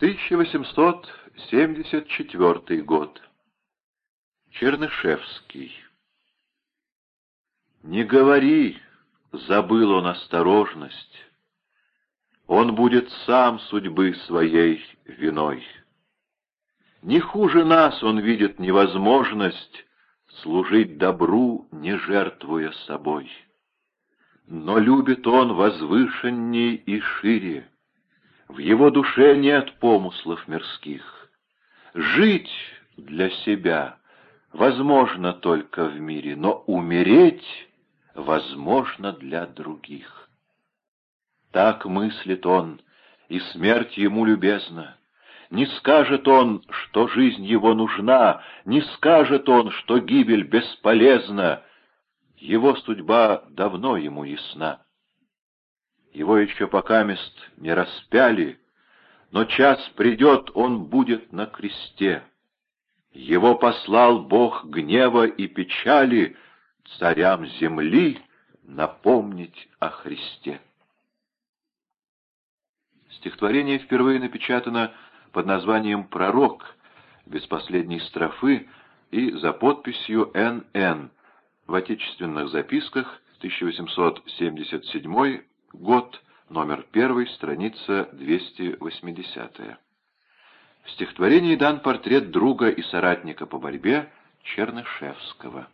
1874 год. Чернышевский. Не говори, забыл он осторожность, Он будет сам судьбы своей виной. Не хуже нас он видит невозможность Служить добру, не жертвуя собой. Но любит он возвышенней и шире, В его душе нет помыслов мирских. Жить для себя возможно только в мире, Но умереть возможно для других. Так мыслит он, и смерть ему любезна. Не скажет он, что жизнь его нужна, не скажет он, что гибель бесполезна. Его судьба давно ему ясна. Его еще пока мест не распяли, но час придет, он будет на кресте. Его послал Бог гнева и печали — царям земли напомнить о Христе. Стихотворение впервые напечатано под названием «Пророк», без последней строфы и за подписью «НН» в отечественных записках 1877 год, номер 1, страница 280. В стихотворении дан портрет друга и соратника по борьбе Чернышевского.